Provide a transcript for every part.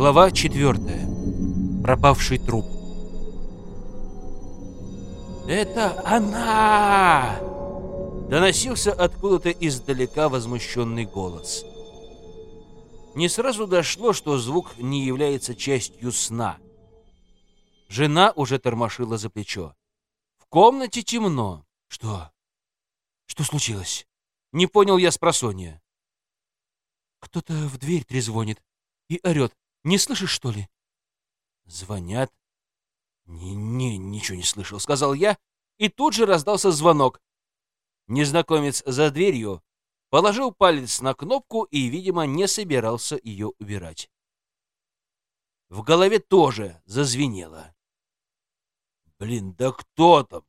Глава 4. Пропавший труп. «Это она!» Доносился откуда-то издалека возмущенный голос. Не сразу дошло, что звук не является частью сна. Жена уже тормошила за плечо. В комнате темно. Что? Что случилось? Не понял я с просонья. Кто-то в дверь трезвонит и орет. Не слышишь, что ли? Звонят. Не-не, ничего не слышал, сказал я, и тут же раздался звонок. Незнакомец за дверью положил палец на кнопку и, видимо, не собирался ее убирать. В голове тоже зазвенело. Блин, да кто там?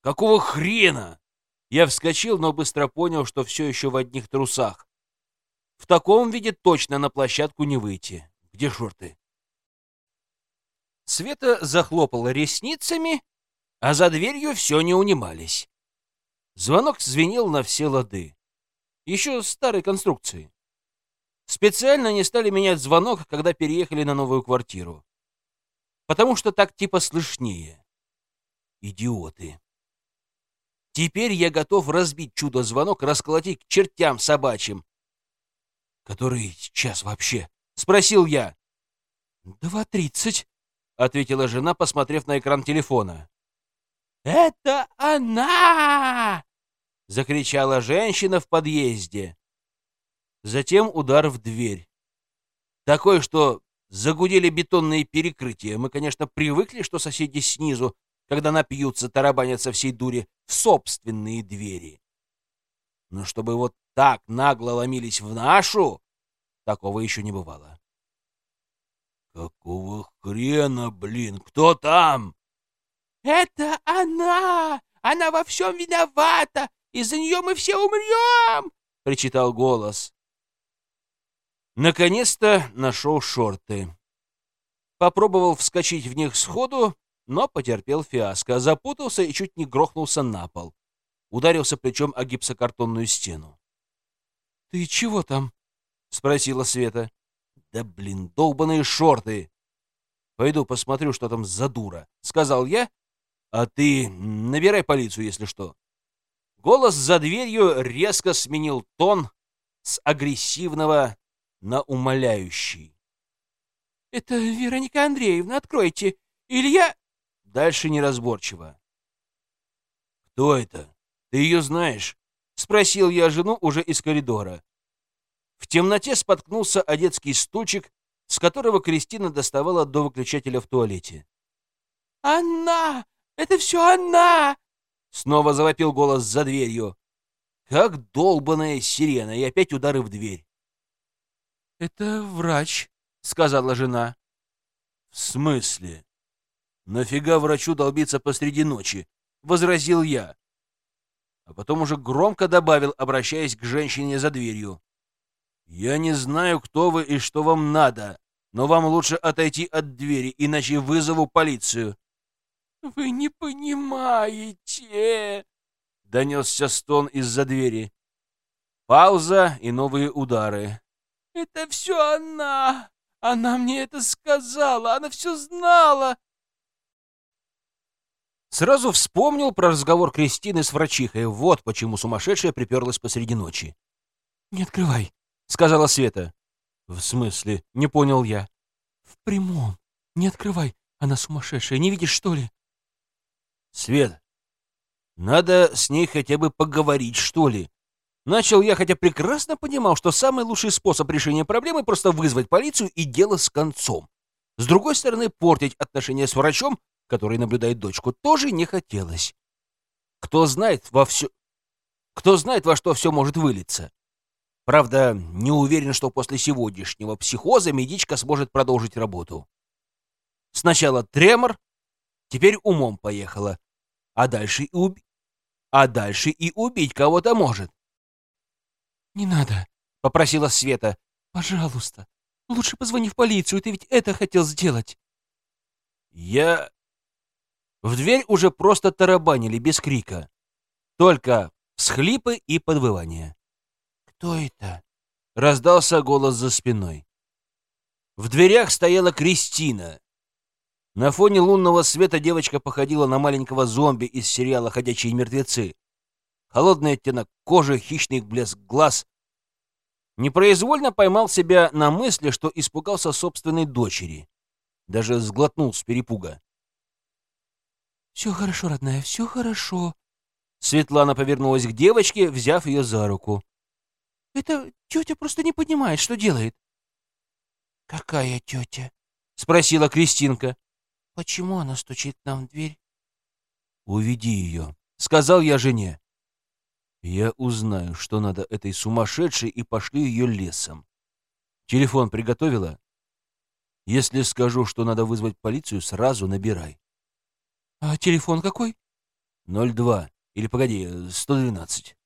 Какого хрена? Я вскочил, но быстро понял, что все еще в одних трусах. В таком виде точно на площадку не выйти. Где шорты? Света захлопала ресницами, а за дверью все не унимались. Звонок звенел на все лады. Еще старой конструкции. Специально не стали менять звонок, когда переехали на новую квартиру. Потому что так типа слышнее. Идиоты. Теперь я готов разбить чудо-звонок, расколотить к чертям собачьим. Который час вообще? — спросил я. «Два тридцать», — ответила жена, посмотрев на экран телефона. «Это она!» — закричала женщина в подъезде. Затем удар в дверь. Такой, что загудели бетонные перекрытия. Мы, конечно, привыкли, что соседи снизу, когда напьются, тарабанят со всей дури в собственные двери. Но чтобы вот так нагло ломились в нашу, Такого еще не бывало. «Какого хрена, блин? Кто там?» «Это она! Она во всем виновата! Из-за нее мы все умрем!» — причитал голос. Наконец-то нашел шорты. Попробовал вскочить в них сходу, но потерпел фиаско. Запутался и чуть не грохнулся на пол. Ударился плечом о гипсокартонную стену. «Ты чего там?» — спросила Света. «Да блин, долбаные шорты!» «Пойду посмотрю, что там за дура», — сказал я. «А ты набирай полицию, если что». Голос за дверью резко сменил тон с агрессивного на умоляющий. «Это Вероника Андреевна, откройте, или я...» Дальше неразборчиво. «Кто это? Ты ее знаешь?» — спросил я жену уже из коридора. В темноте споткнулся о детский стульчик, с которого Кристина доставала до выключателя в туалете. «Она! Это все она!» Снова завопил голос за дверью. Как долбаная сирена, и опять удары в дверь. «Это врач», — сказала жена. «В смысле? Нафига врачу долбиться посреди ночи?» — возразил я. А потом уже громко добавил, обращаясь к женщине за дверью. «Я не знаю, кто вы и что вам надо, но вам лучше отойти от двери, иначе вызову полицию». «Вы не понимаете!» — донесся стон из-за двери. Пауза и новые удары. «Это все она! Она мне это сказала! Она все знала!» Сразу вспомнил про разговор Кристины с врачихой. Вот почему сумасшедшая приперлась посреди ночи. «Не открывай!» — сказала Света. «В смысле?» — не понял я. «В прямом. Не открывай. Она сумасшедшая. Не видишь, что ли?» «Свет, надо с ней хотя бы поговорить, что ли?» Начал я, хотя прекрасно понимал, что самый лучший способ решения проблемы — просто вызвать полицию и дело с концом. С другой стороны, портить отношения с врачом, который наблюдает дочку, тоже не хотелось. Кто знает во все... Кто знает, во что все может вылиться. Правда, не уверен, что после сегодняшнего психоза медичка сможет продолжить работу. Сначала тремор, теперь умом поехала, а дальше и убить. А дальше и убить кого-то может. «Не надо», — попросила Света. «Пожалуйста, лучше позвони в полицию, ты ведь это хотел сделать». Я... В дверь уже просто тарабанили без крика. Только всхлипы и подвывания. «Кто это?» — раздался голос за спиной. В дверях стояла Кристина. На фоне лунного света девочка походила на маленького зомби из сериала «Ходячие мертвецы». Холодный оттенок кожи, хищный блеск глаз. Непроизвольно поймал себя на мысли, что испугался собственной дочери. Даже сглотнул с перепуга. «Все хорошо, родная, все хорошо». Светлана повернулась к девочке, взяв ее за руку. «Это тетя просто не понимает, что делает». «Какая тетя?» — спросила Кристинка. «Почему она стучит нам в дверь?» «Уведи ее», — сказал я жене. «Я узнаю, что надо этой сумасшедшей, и пошлю ее лесом. Телефон приготовила? Если скажу, что надо вызвать полицию, сразу набирай». «А телефон какой?» «02. Или, погоди, 112.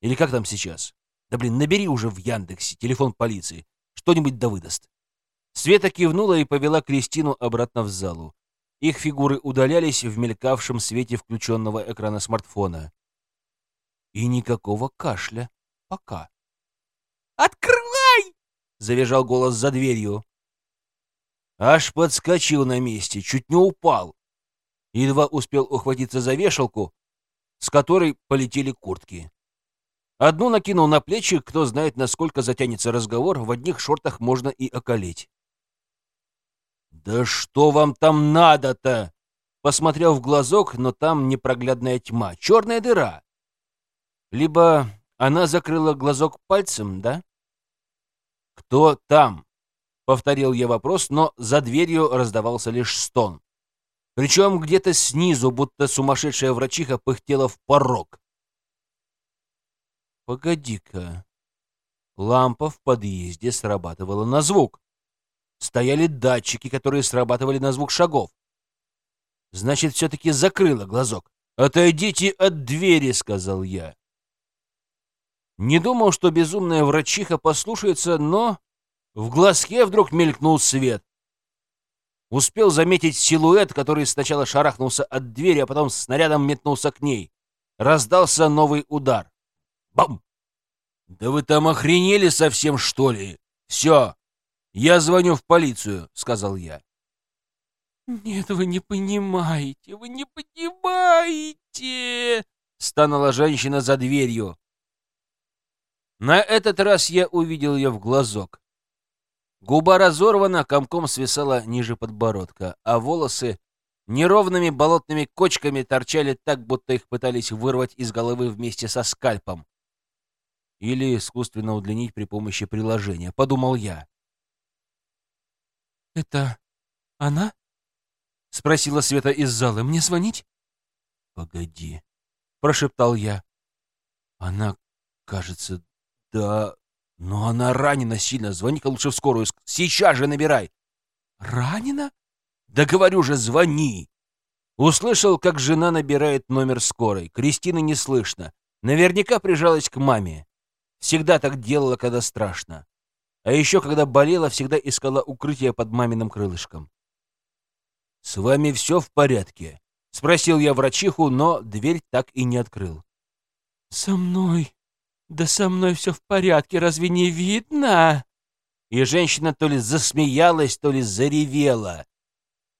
Или как там сейчас? Да блин, набери уже в Яндексе телефон полиции. Что-нибудь да выдаст». Света кивнула и повела Кристину обратно в залу. Их фигуры удалялись в мелькавшем свете включенного экрана смартфона. И никакого кашля. Пока. «Открывай!» — завизжал голос за дверью. Аж подскочил на месте, чуть не упал. Едва успел ухватиться за вешалку, с которой полетели куртки. Одну накинул на плечи, кто знает, насколько затянется разговор, в одних шортах можно и околеть. «Да что вам там надо-то?» Посмотрел в глазок, но там непроглядная тьма, черная дыра. Либо она закрыла глазок пальцем, да? «Кто там?» — повторил я вопрос, но за дверью раздавался лишь стон. Причем где-то снизу, будто сумасшедшая врачиха пыхтела в порог. «Погоди-ка». Лампа в подъезде срабатывала на звук. Стояли датчики, которые срабатывали на звук шагов. Значит, все-таки закрыла глазок. «Отойдите от двери», — сказал я. Не думал, что безумная врачиха послушается, но в глазке вдруг мелькнул свет. Успел заметить силуэт, который сначала шарахнулся от двери, а потом снарядом метнулся к ней. Раздался новый удар. Бам! «Да вы там охренели совсем, что ли? Все, я звоню в полицию», — сказал я. «Нет, вы не понимаете, вы не понимаете!» — стонала женщина за дверью. На этот раз я увидел ее в глазок. Губа разорвана, комком свисала ниже подбородка, а волосы неровными болотными кочками торчали так, будто их пытались вырвать из головы вместе со скальпом. Или искусственно удлинить при помощи приложения, подумал я. «Это она?» — спросила Света из зала. «Мне звонить?» «Погоди», — прошептал я. «Она, кажется, да, но она ранена сильно. Звони-ка лучше в скорую. Сейчас же набирай. Ранена? Да говорю же, звони. Услышал, как жена набирает номер скорой. Кристины не слышно. Наверняка прижалась к маме. Всегда так делала, когда страшно. А еще, когда болела, всегда искала укрытие под маминым крылышком. «С вами все в порядке?» — спросил я врачиху, но дверь так и не открыл. «Со мной «Да со мной все в порядке, разве не видно?» И женщина то ли засмеялась, то ли заревела.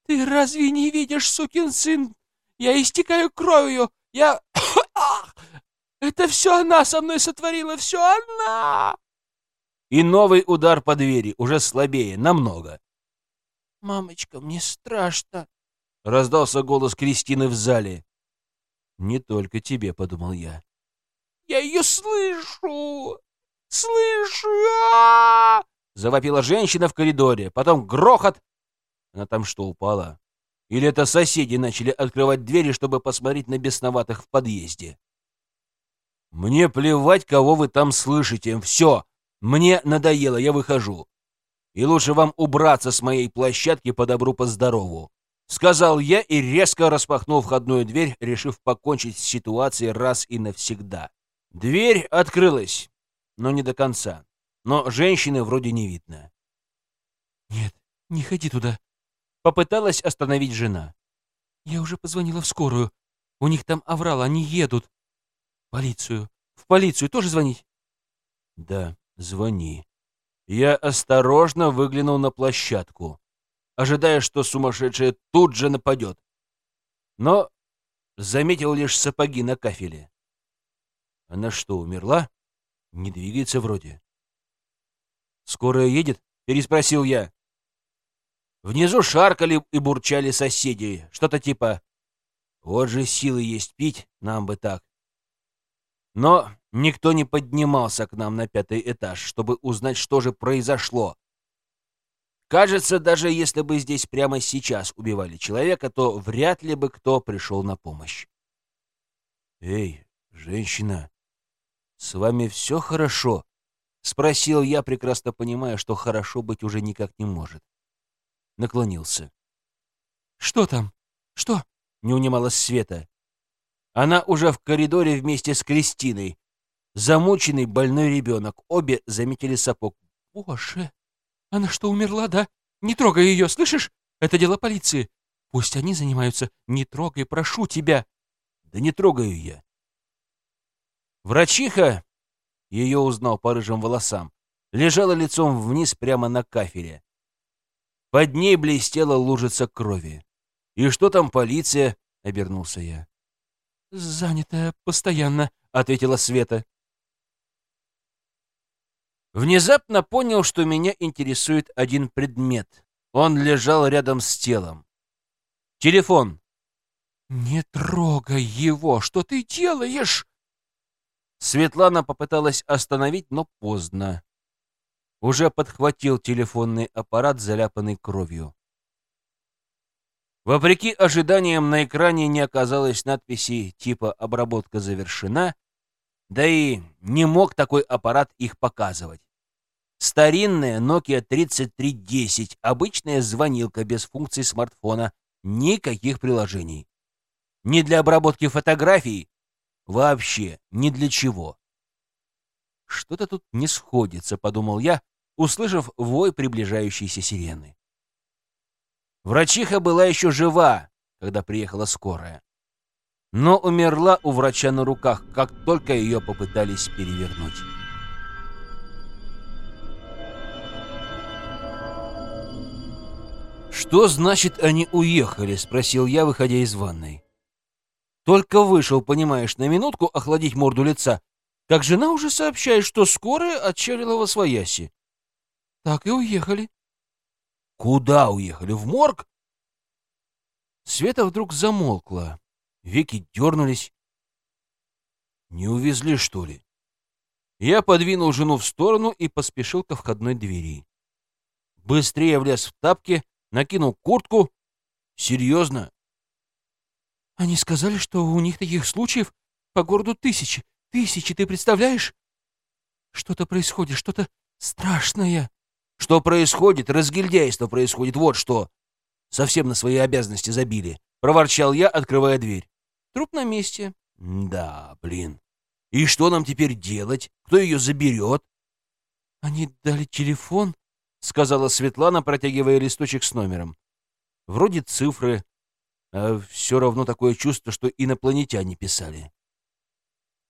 «Ты разве не видишь, сукин сын? Я истекаю кровью! Я... Это все она со мной сотворила, все она!» И новый удар по двери, уже слабее, намного. «Мамочка, мне страшно!» — раздался голос Кристины в зале. «Не только тебе», — подумал я. Я ее слышу! Слышу! А -а -а Завопила женщина в коридоре. Потом грохот. Она там что, упала? Или это соседи начали открывать двери, чтобы посмотреть на бесноватых в подъезде? Мне плевать, кого вы там слышите. Все, мне надоело, я выхожу. И лучше вам убраться с моей площадки по добру, по здорову. Сказал я и резко распахнул входную дверь, решив покончить с ситуацией раз и навсегда. Дверь открылась, но не до конца. Но женщины вроде не видно. «Нет, не ходи туда», — попыталась остановить жена. «Я уже позвонила в скорую. У них там аврал, они едут. Полицию. В полицию тоже звонить?» «Да, звони. Я осторожно выглянул на площадку, ожидая, что сумасшедшая тут же нападет. Но заметил лишь сапоги на кафеле. Она что, умерла? Не двигается вроде. «Скорая едет?» — переспросил я. Внизу шаркали и бурчали соседи. Что-то типа «Вот же силы есть пить, нам бы так». Но никто не поднимался к нам на пятый этаж, чтобы узнать, что же произошло. Кажется, даже если бы здесь прямо сейчас убивали человека, то вряд ли бы кто пришел на помощь. «Эй, женщина, с вами все хорошо?» — спросил я, прекрасно понимая, что хорошо быть уже никак не может. Наклонился. «Что там? Что?» — не унималась Света. Она уже в коридоре вместе с Кристиной. Замученный больной ребенок. Обе заметили сапог. «Боже! Она что, умерла, да? Не трогай ее, слышишь? Это дело полиции. Пусть они занимаются. Не трогай, прошу тебя!» «Да не трогаю я. Врачиха, ее узнал по рыжим волосам, лежала лицом вниз прямо на кафеле. Под ней блестела лужица крови. «И что там полиция?» — обернулся я. «Занятая постоянно», — ответила Света. Внезапно понял, что меня интересует один предмет. Он лежал рядом с телом. Телефон. «Не трогай его! Что ты делаешь?» Светлана попыталась остановить, но поздно. Уже подхватил телефонный аппарат, заляпанный кровью. Вопреки ожиданиям на экране не оказалось надписи типа «Обработка завершена», да и не мог такой аппарат их показывать. Старинная Nokia 3310, обычная звонилка без функций смартфона, никаких приложений. Не для обработки фотографий, Вообще ни для чего. Что-то тут не сходится, подумал я, услышав вой приближающейся сирены. Врачиха была еще жива, когда приехала скорая. Но умерла у врача на руках, как только ее попытались перевернуть. «Что значит, они уехали?» — спросил я, выходя из ванной. Только вышел, понимаешь, на минутку охладить морду лица, как жена уже сообщает, что скорая отчалила во свояси. Так и уехали. Куда уехали? В морг? Света вдруг замолкла. Веки дернулись. Не увезли, что ли? Я подвинул жену в сторону и поспешил ко входной двери. Быстрее влез в тапки, накинул куртку. Серьезно? Они сказали, что у них таких случаев по городу тысячи. Тысячи, ты представляешь? Что-то происходит, что-то страшное. Что происходит? Разгильдяйство происходит, вот что. Совсем на свои обязанности забили. Проворчал я, открывая дверь. Труп на месте. Да, блин. И что нам теперь делать? Кто ее заберет? Они дали телефон, сказала Светлана, протягивая листочек с номером. Вроде цифры, а все равно такое чувство, что инопланетяне писали.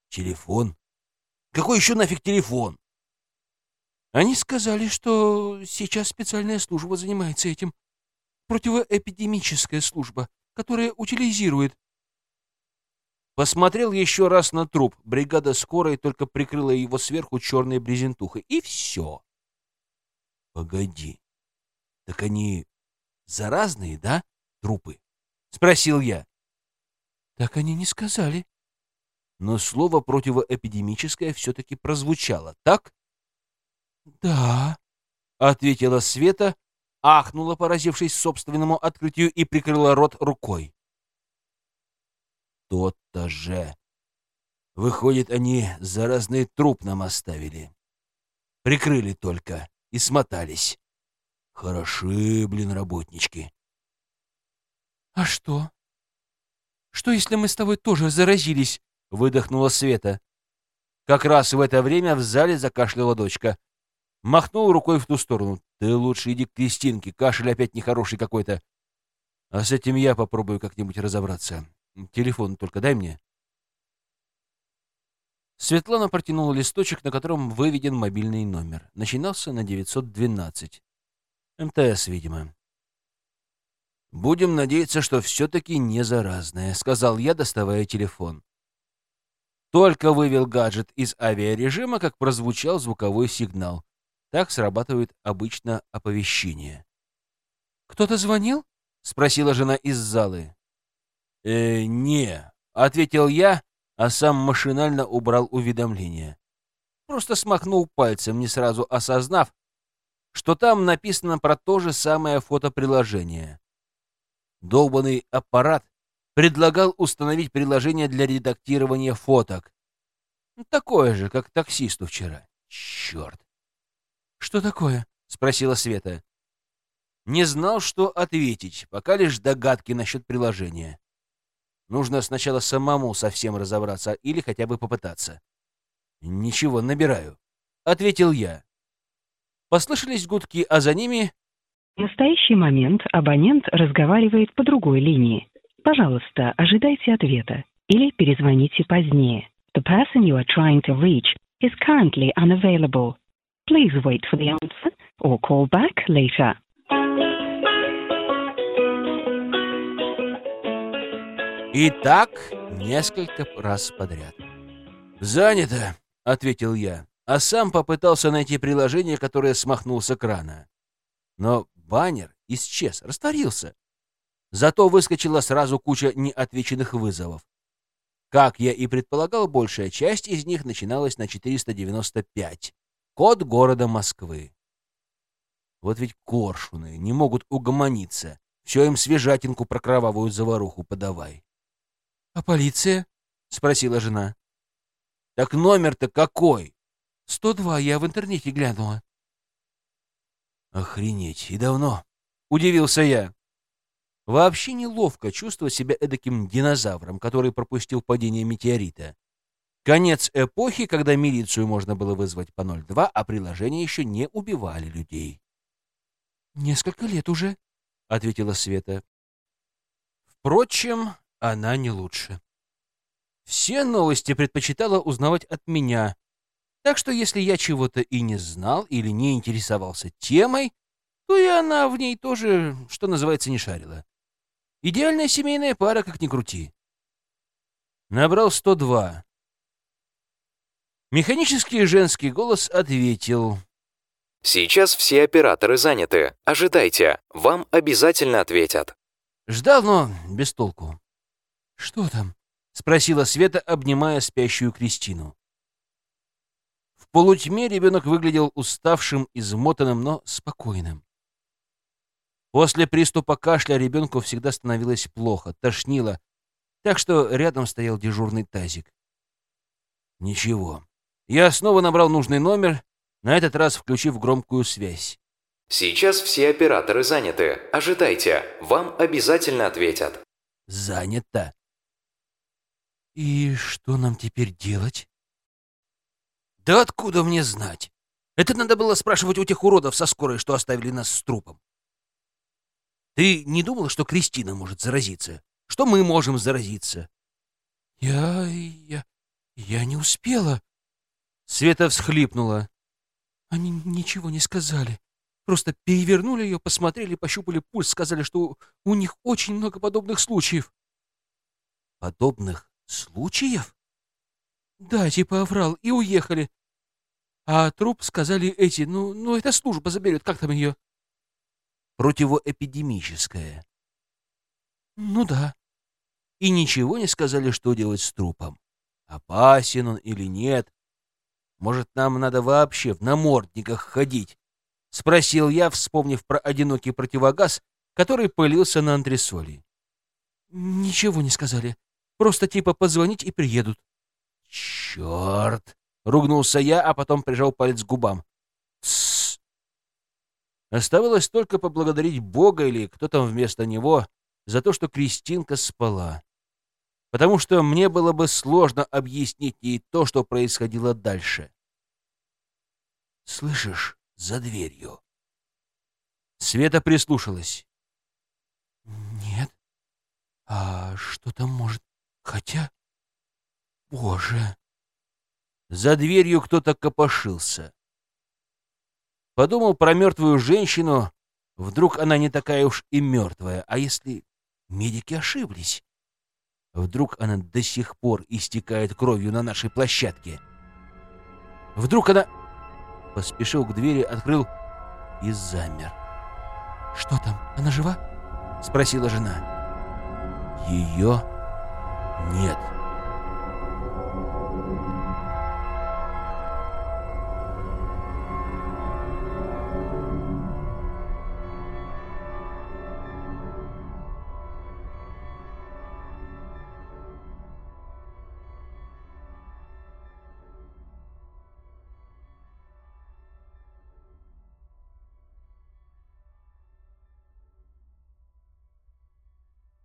Телефон? Какой еще нафиг телефон? Они сказали, что сейчас специальная служба занимается этим. Противоэпидемическая служба, которая утилизирует. Посмотрел еще раз на труп. Бригада скорой только прикрыла его сверху черной брезентухой. И все. Погоди. Так они заразные, да, трупы? — спросил я. «Так они не сказали». Но слово противоэпидемическое все-таки прозвучало, так? «Да», — ответила Света, ахнула, поразившись собственному открытию, и прикрыла рот рукой. «То-то же! Выходит, они заразный труп нам оставили. Прикрыли только и смотались. Хороши, блин, работнички. «А что? Что, если мы с тобой тоже заразились?» — выдохнула Света. Как раз в это время в зале закашляла дочка. Махнул рукой в ту сторону. «Ты лучше иди к Кристинке, кашель опять нехороший какой-то. А с этим я попробую как-нибудь разобраться. Телефон только дай мне». Светлана протянула листочек, на котором выведен мобильный номер. Начинался на 912. МТС, видимо. «Будем надеяться, что все-таки не заразное», — сказал я, доставая телефон. Только вывел гаджет из авиарежима, как прозвучал звуковой сигнал. Так срабатывает обычно оповещение. «Кто-то звонил?» — спросила жена из залы. «Э, не», — ответил я, а сам машинально убрал уведомление. Просто смахнул пальцем, не сразу осознав, что там написано про то же самое фотоприложение. Долбанный аппарат предлагал установить приложение для редактирования фоток. Такое же, как таксисту вчера. Черт! «Что такое?» — спросила Света. Не знал, что ответить, пока лишь догадки насчет приложения. Нужно сначала самому совсем разобраться или хотя бы попытаться. «Ничего, набираю», — ответил я. Послышались гудки, а за ними... В настоящий момент абонент разговаривает по другой линии. Пожалуйста, ожидайте ответа или перезвоните позднее. The person you are trying to reach is currently unavailable. Please wait for the answer or call back later. И так несколько раз подряд. «Занято», — ответил я, а сам попытался найти приложение, которое смахнул с экрана. Но баннер исчез, растворился. Зато выскочила сразу куча неотвеченных вызовов. Как я и предполагал, большая часть из них начиналась на 495. Код города Москвы. Вот ведь коршуны не могут угомониться. Все им свежатинку про кровавую заваруху подавай. — А полиция? — спросила жена. — Так номер-то какой? — 102, я в интернете глянула. — Охренеть, и давно? — удивился я. Вообще неловко чувствовать себя эдаким динозавром, который пропустил падение метеорита. Конец эпохи, когда милицию можно было вызвать по 02, а приложения еще не убивали людей. «Несколько лет уже», — ответила Света. Впрочем, она не лучше. Все новости предпочитала узнавать от меня, так что если я чего-то и не знал или не интересовался темой, то и она в ней тоже, что называется, не шарила. Идеальная семейная пара, как ни крути. Набрал 102. Механический женский голос ответил. Сейчас все операторы заняты. Ожидайте, вам обязательно ответят. Ждал, но без толку. «Что там?» — спросила Света, обнимая спящую Кристину. В полутьме ребенок выглядел уставшим, измотанным, но спокойным. После приступа кашля ребенку всегда становилось плохо, тошнило, так что рядом стоял дежурный тазик. Ничего. Я снова набрал нужный номер на этот раз включив громкую связь. «Сейчас все операторы заняты. Ожидайте. Вам обязательно ответят». «Занято». «И что нам теперь делать?» «Да откуда мне знать? Это надо было спрашивать у тех уродов со скорой, что оставили нас с трупом. Ты не думала, что Кристина может заразиться? Что мы можем заразиться?» «Я... я... я не успела». Света всхлипнула. Они ничего не сказали. Просто перевернули ее, посмотрели, пощупали пульс, сказали, что у них очень много подобных случаев. Подобных случаев? Да, типа оврал, и уехали. А труп сказали эти, ну, ну эта служба заберет, как там ее? Противоэпидемическая. Ну да. И ничего не сказали, что делать с трупом. Опасен он или нет, может, нам надо вообще в намордниках ходить? — спросил я, вспомнив про одинокий противогаз, который пылился на антресоли. — Ничего не сказали. Просто типа позвонить и приедут. — Черт! — ругнулся я, а потом прижал палец к губам. Тссс! Оставалось только поблагодарить Бога или кто там вместо него за то, что Кристинка спала потому что мне было бы сложно объяснить ей то, что происходило дальше. «Слышишь, за дверью?» Света прислушалась. «Нет. А что там может? Хотя... Боже!» За дверью кто-то копошился. Подумал про мертвую женщину. Вдруг она не такая уж и мертвая. А если медики ошиблись? Вдруг она до сих пор истекает кровью на нашей площадке? Вдруг она... Поспешил к двери, открыл и замер. «Что там? Она жива?» — спросила жена. «Ее нет».